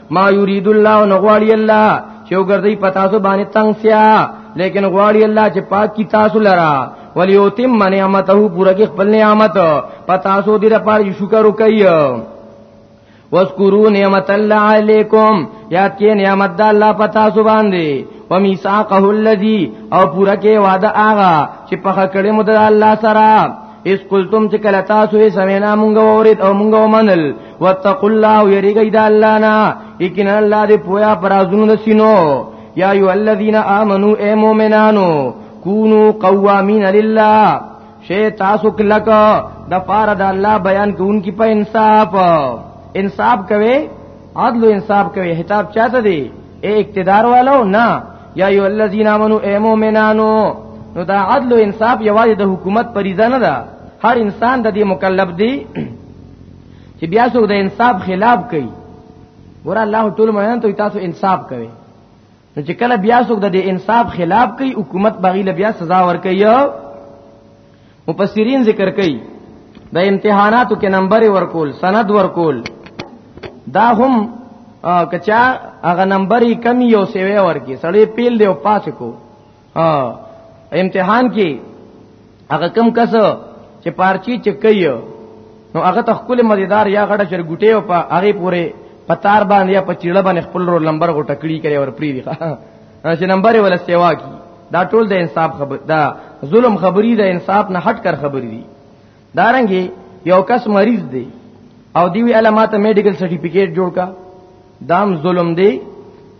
ما یرید الله نغواړي الله چې وګرځي پتا سو باندې تنگ سیا لیکن غواړي الله چې پاک کی تاسو لرا ولیوتم من نعمته پورا کې خپل نعمت پتا سو دې لپاره شکر وکي واذکروا نعمت الله علیکم یاد کې نعمت د الله پتا سو باندې ومیثاقه الذی او پورا کې وعده آغا چې په خکړې مد الله سره اس قلتم چې کله تاسو یې سمینا مونږ اورید او مونږ ومنل واتقوا الله یریږي د الله نه یقینا الله دې پویا پرازونو د سینو یا ایو الذین آمنو اے مومنانو کونو قوامین لله شی تاسو کلک د پار د الله بیان کوونکی په انصاف انصاف کوي عدل انصاف کوي حساب چاته دی اے اقتدار والو نه یا ایو الذین آمنو ای مومنانو نو دا عدل او انصاف یوازې د حکومت پریزه نه ده هر انسان د دې مکلف دی چې بیا څوک د انصاف خلاف کوي ور الله ټول مهان ته تاسو انصاف کوي نو چې کله بیا څوک د انصاف خلاف کوي حکومت باغی له بیا سزا ورکوي مفسرین ذکر کوي د امتحاناتو کې نمبر ورکول سند ورکول دا هم کچا هغه نمبر یې کمی یو سیوی ورکی سړی پیل دی او پاس کو امتحان کې هغه کم کس چې پارچی چکای نو هغه تخکل مزیدار یا غړه چر ګټي او په هغه پوره پتار باندې یا په چیړه باندې خپل رول نمبر غټکړي کړي ور پری دی چې نمبر ولا سیوا کی دا ټول د انصاف خبر دا ظلم خبری د انصاف نه هټ کر خبری دي دارنګي یو کس مریض دی او دی وی علامات میډیکل سرټیفیکیټ جوړ کا دام ظلم دی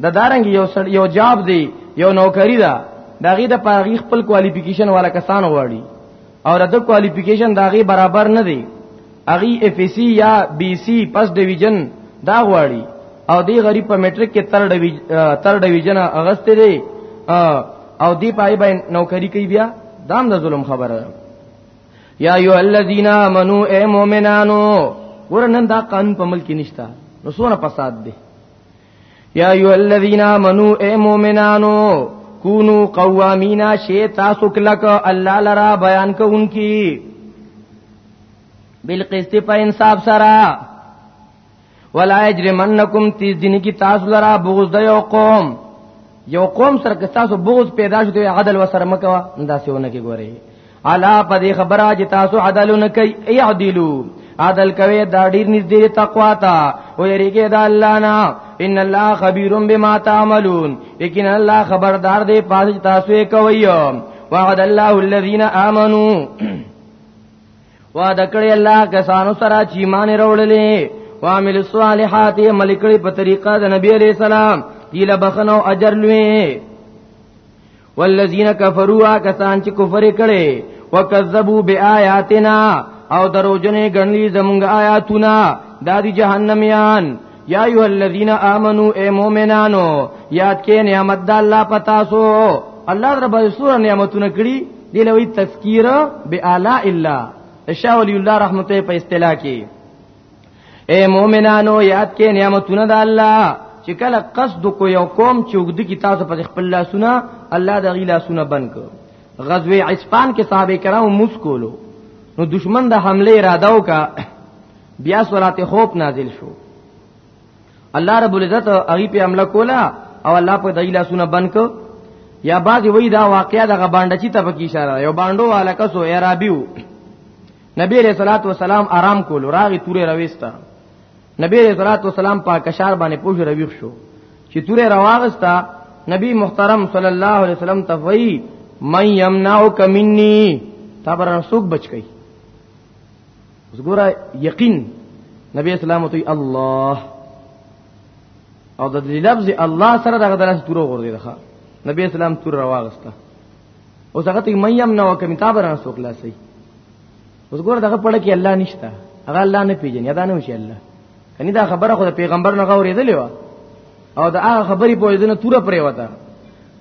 د دارنګي یو سر یو جاب دی یو نوکری ده دا غي د پاغي خپل کوالیفیکیشن والا کسان غواړي او د کوالیفیکیشن دا غي برابر نه دی اغي اف سی یا بی سی پس ډیویژن دا غواړي او دی غریب په میټریک کې تر ډیویژن تر ډیویژن اغسته دی او دی پای باندې نوکری کوي بیا دام د ظلم خبره ده یا ایو الذین آمنو اے مومنانو ورنن دا قانون په ملک نشتا نو سونه فساد دی یا ایو الذین آمنو اے مومنانو کونو قوامینا شی تاسو کلک الله لرا بیان کوونکی بالقسط په انصاف سره ولا یجرمنکم تیز دین کی تاسو لرا بغض د یو قوم یو قوم سره که تاسو بغض پیدا شوه عدل وسره مکوا انداسونه کې ګورئ الا په دې خبره چې تاسو عدل نه کوي اعدلو عدل کوي دا ډیر نږدې تقوا ته او یریګه دا الله نه ان الله خبير بما تعملون لیکن الله خبردار دی پاس تاسو یې کوي وعد الله الذين امنوا وعد کړی الله کسانو سره چې ایمان وروړلې وعمل الصالحات ملکړي په طریقه د نبی عليه السلام دی لبخنو اجر لوي والذین کفروا کسان چې کفر کړي وکذبوا بیااتنا او دروجنې ګڼلي زمونږ آیاتونه د دې جهنميان یا ایه الذین آمنو اے مومنانو یاد کې نعمت د الله پتا سو الله رب سور نعمتونه کړی دی لوی تذکیر به اعلی الا شاولی الله رحمته په اصطلاح کې اے مؤمنانو یاد کې نعمتونه د الله چې کله قصد کو یو قوم چې وګد کی تاسو په خپل لاسونه الله د غی لاسونه بند کړ غزوه عسفان کې صحابه کرام مسکولو نو دشمن د حمله اراده وکا بیا صلات خوف نازل شو الله رب العزت هغه په حمله کولا او الله په دایلا سونه بند کو یا بعضی وی دا واقعیا د غبانډچی ته پکې اشاره یو باندو والا کسو عربیو نبی علیہ الصلوۃ والسلام آرام کول راغی توره رويستا نبی علیہ الصلوۃ والسلام په کشار باندې پوښ رويخ شو چې توره رواغستا نبی محترم صلی الله علیه وسلم تفوی من یمنعک منی تبر سوق بچ کی زګورا یقین نبی اسلام ته الله او د لفظ الله سره دغه دلاسه تور غور دی دغه نبی اسلام تور رواغستا او زغه ته مېم نه وکم تا بران سو خلاصي اوس ګور دغه پړه کې الله نشته هغه الله نه پیژني ادا نه وشي الله کني دا خبره خو د پیغمبر نه غوړېدلې و او دا هغه خبرې په دې نه توره پرې وته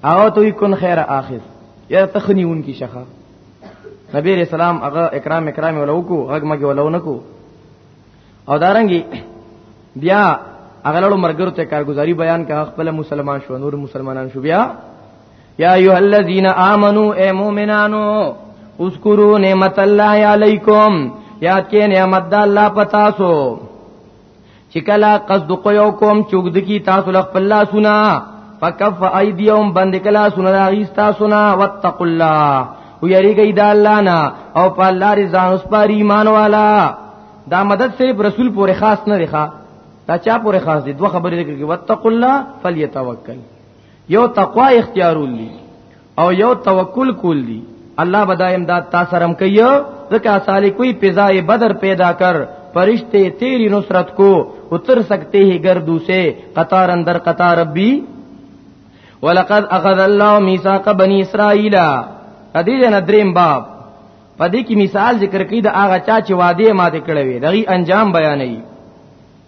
او ته کن خیر اخذ یا تخنیون کی شخه نبی علیہ السلام هغه اکرام اکرام ولو کو هغه مګي ولو نکو او دارنګي بیا هغه لړو مرګرو ته کارګزاري بیان کا خپل مسلمان شو نور مسلمانان شو بیا یا ایها الذین آمنو اے مومنانو اذکروا نعمت الله علیکم یاد کې نعمت د الله پتا سو چې کلا قصد کو یو کوم چوغد کی تاسو لغ پلا سنا فکف ایدیهم بند کلا سنا راغیستا سنا واتقوا الله ویریږي د الله نه او په الله رضا اوس پر ایمان والا دا مدد صرف رسول پورې خاص نه دی ښا دا چا پورې خاص دی دوه خبرې کوي واتقوا الله فلیتوکل یو تقوا اختیارول دي او یو توکل کول دي الله بدا امداد تاسو سره کوي ځکه سالي کوئی فضای بدر پیدا کر فرشتے تیری نصرت کو اتر سکتے ہی گردو سے قطار اندر قطار ربی ولقد اخذ الله ميثاق بني اسرائيل ادي جن دریم باب پدې کې مثال ذکر کړي د هغه چا چې وعده ماته کړې وي دغه انجام بیانوي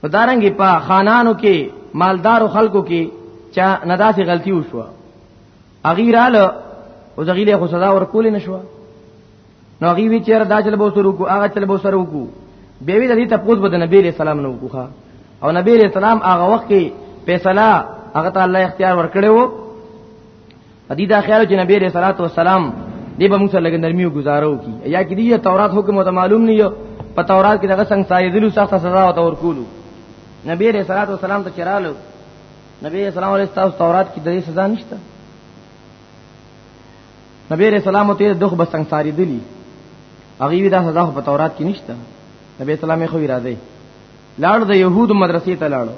په دارنګي په خانانو کې مالدار خلکو کې چا نداسي غلطي وشو اغیراله او زغیله خو صدا ورکول نشو نو غي وی چیر دا چل بو سره کو هغه چل بو سره کو به وی د دې تپوس بده نبی له سلام نو کوخه او نبی له سلام هغه وخت کې فیصله هغه ته الله اختیار ورکړي وو په دې دا خیال چې نبی رسول الله والسلام دې به موږ سره لګ نرمي او گزارو کی یا کې دې تورات حکم او معلوم نه یو په تورات کې دغه څنګه سایذلو سخت سزا او تور کولو نبی رسول الله والسلام ته چرالو نبی اسلام علیه السلام تورات کې دې سزا نشته نبی رسول الله ته دغه بسنګ ساری دلی هغه دا سزا په تورات کې نشته نبی اسلام یې خو راځي لاړ د يهود مدرسې ته لاړو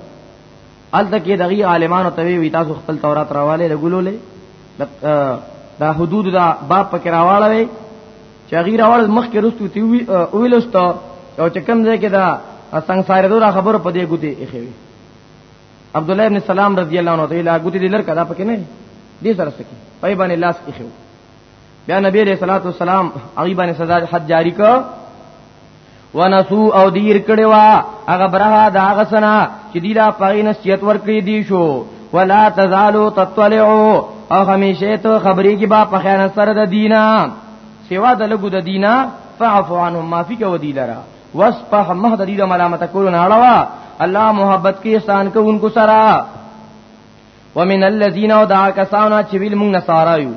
الته کې دغه عالمانو ته وی تاسو خپل تورات راواله لګولولې دا حدود دا باب پکې راواله چې غیر اول مخ کې رستو تی ویلستا او چې کوم ځای کې دا څنګه ساره دورا خبر په دې ګوتې اخوي عبد الله ابن سلام رضی الله عنه ته لا ګوتې دلر کدا پکې نه دې سره سکی پای باندې لاس اخوي بیا نبی علیہ الصلوۃ والسلام هغه باندې سزا حد جاری کو ونسو او دیر کړي وا هغه برها دا هغه سنا چې دی لا پای نصیحت ورکړي دی شو ولا تزالو تطلعو او همیشه ته خبرې کې با په خیانت سره د دینه سوا د لګو د دینه فعفو عنهم معافی کو دی لرا واسپح مهد دی د ملامت کولو نه اړوا الله محبت کې احسان کوونکو سره ومن الذين ودع کسانو چې ویل موږ نصارا یو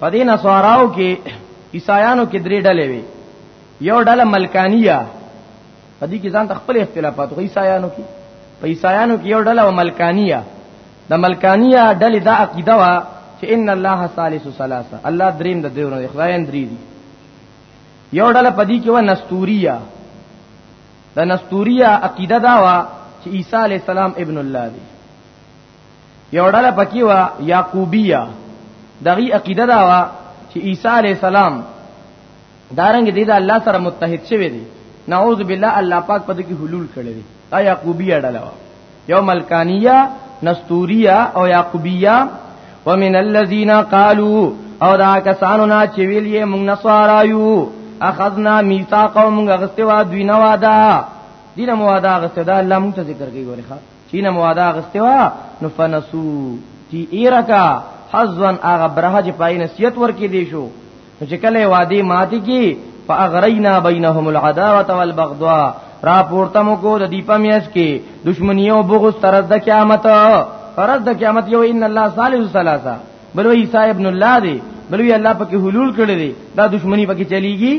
په دې نصاراو کې عیسایانو کې درې ډلې وي یو ډله ملکانیه په دې کې ځان خپل اختلافات غو عیسایانو کې په عیسایانو کې یو ډله ملکانیه د ملکانیه ډلې دا عقیده وا چې ان الله ثالث ثلاثه الله دریم د دیونو خدایان درې دي یو ډله په دې کې و نستوریه د نستوریه عقیده دا وا چې عیسی علی السلام ابن الله دی یو ډله پکې وا یعقوبیه دغه عقیده دا وا چې عیسی علی السلام دارنګ دې دا الله سره متحد شوی دی نعوذ بالله الله پاک په دې کې حلول کړی دی دا یعقوبیه ډله وا یو ملکانیه نستوریه او یعقوبیه ومن الذين قالوا او دا کسانو نه چې ویل یې موږ نصارایو اخذنا میثاق او موږ غستوا دوی نه واده دینه مواده غستدا الله موږ ته ذکر کوي ورخه چین مواده غستوا نو فنسو تی ایرکا حزن اغه برهج پای نصیحت ورکی دی شو چې کله وادي ماتی کی فاغرینا بینهم العداوه والبغضاء را پورته مو کو د دیپا میاس کی دشمنی او بغض تر د قیامت فرض د قیامت یو ان الله ثالث ثلاثه بل وی عیسی ابن الله دی بل وی الله پکې حلول کړی دی دا دشمنی پکې چلیږي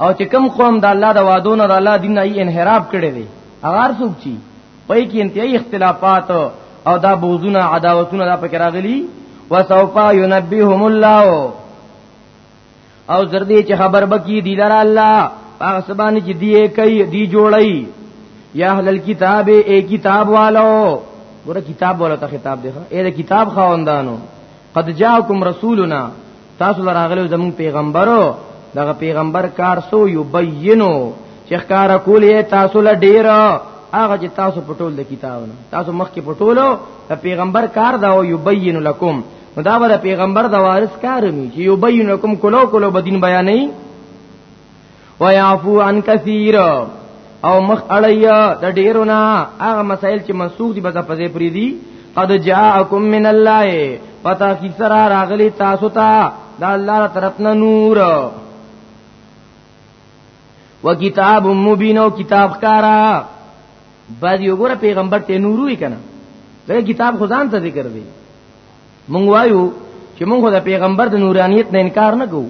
او چې کم قوم د الله د وعدو نه د الله دین نه انحراف کړي دي هغه څوک چې پای کې انتهایی اختلافات او دا بوزونه عداوتونه دا پکې راغلي وسوفا ينبيهم الله او زردی چې خبر بکی دی لره الله هغه سبانه چې دی کوي دی جوړي یا اهل الكتاب ای کتاب والو ګوره کتاب والا ته خطاب دی اے د کتاب خواندانو قد جاءکم رسولنا تاسو لراغلو زمون پیغمبرو دغه پیغمبر کار سو یبینو چې ښکارا کولې تاسو له ډیر هغه چې تاسو پټول د کتابونو تاسو مخ کې پټولو د پیغمبر کار دا او یبین لکم نو دا به پیغمبر د وارث کار نه چې یبین لکم کولو کولو بدین بیانې ويعفو عن كثير او مخ اړیا د ډیرو نه هغه مسائل چې منسوخ دي بګه پځې پری دي قد جاءکم من الله پتا کی سره راغلی تاسو ته دا الله طرف نه نور وکتاب مبین او کتاب کارا بعد یو ګره پیغمبر ته نورو یې کنه دا کتاب خدان ته ذکر دی مونږ وایو چې مونږ د پیغمبر د نورانیت نه انکار نه کوو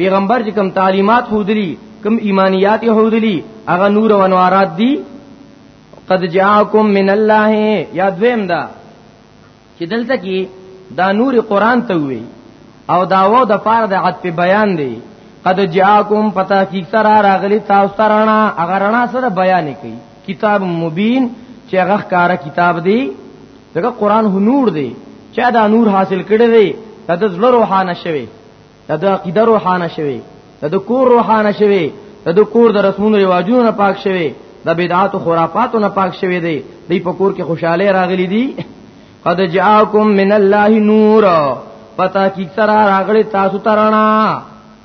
پیغمبر چې کوم تعلیمات خودلی کوم ایمانیات خودلی هغه نور او انوارات دي قد جاءکم من الله یا دویم دا چې دلته کې دا نور قران ته وی او دا و د پاره د عطف بیان دی قد جاءکم پتا کی سره راغلی تاسو ترانا اگر رڼا سره بیان کړي کتاب مبین چې هغه ښکارا کتاب دی دغه قران هو نور دی چا دا نور حاصل کړی دی دا د زړه روحانه شوی دا د عقیده روحانه شوی دا د کور روحانه شوی دا د کور د رسمونو رواجونو نه پاک شوی دا بدعات او خرافات نه پاک شوی دی دی په کور کې خوشاله راغلی دی قد جاءکم من الله نور پتا کی سره راغلی تاسو ترانا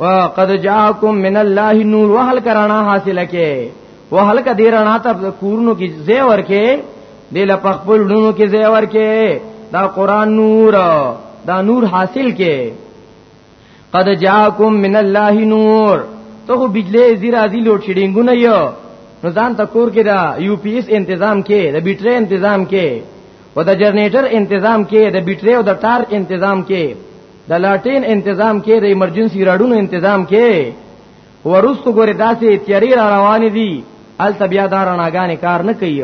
وقد جاءكم من الله نور وهل کرانا حاصل کې وهل ک دې رڼا ته کورونو کې زی ورکه دې ل پخپل ډونو کې زی ورکه دا قران نور دا نور حاصل کې قد جاءكم من الله نور ته خو بجلی زی راځي لوټ شډینګونه یو نو ځان ته کور کې دا یو پی ایس تنظیم کې د بیټری تنظیم کې و د جنریټر تنظیم کې د بیټری او د ټار تنظیم کې د لاټین تنظیم کې د ایمرجنسي راډونو تنظیم کې ورستو ګورې داسې تیاری را روان دي الته بیا دا رڼاګانې کار نه کوي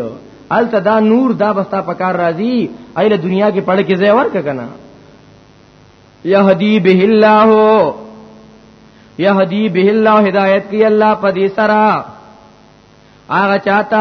الته دا نور دا بستا په کار راځي ایله دنیا کې پړ کې ځای ورک کنه یهدی به الله یهدی به الله هدایت کی الله پدې سره هغه چاته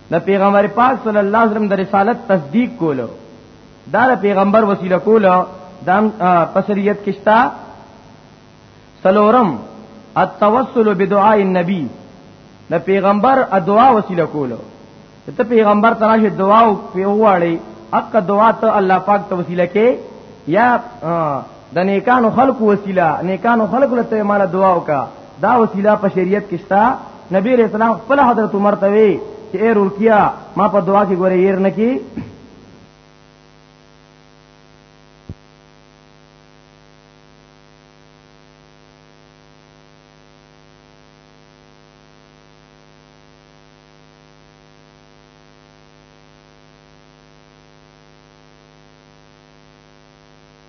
د پیغمبر پاک صلی الله علیه وسلم د رسالت تصدیق کولو دا د پیغمبر وسیله کولو د پسریت کشتا سلورم التوسل بدعاء النبی د پیغمبر دعا وسیله کولو ته پیغمبر تراشه دعا او پیواړي اق دعا ته الله پاک ته وسیله کې یا د نیکانو خلق وسیله نیکانو خلق له ته مال دعا وکا دا وسیله په شریعت کې شته نبی رسول الله خپل حضرت عمر ته وی چې اے رورکیا ما په دعا کې ګورې ير نه کی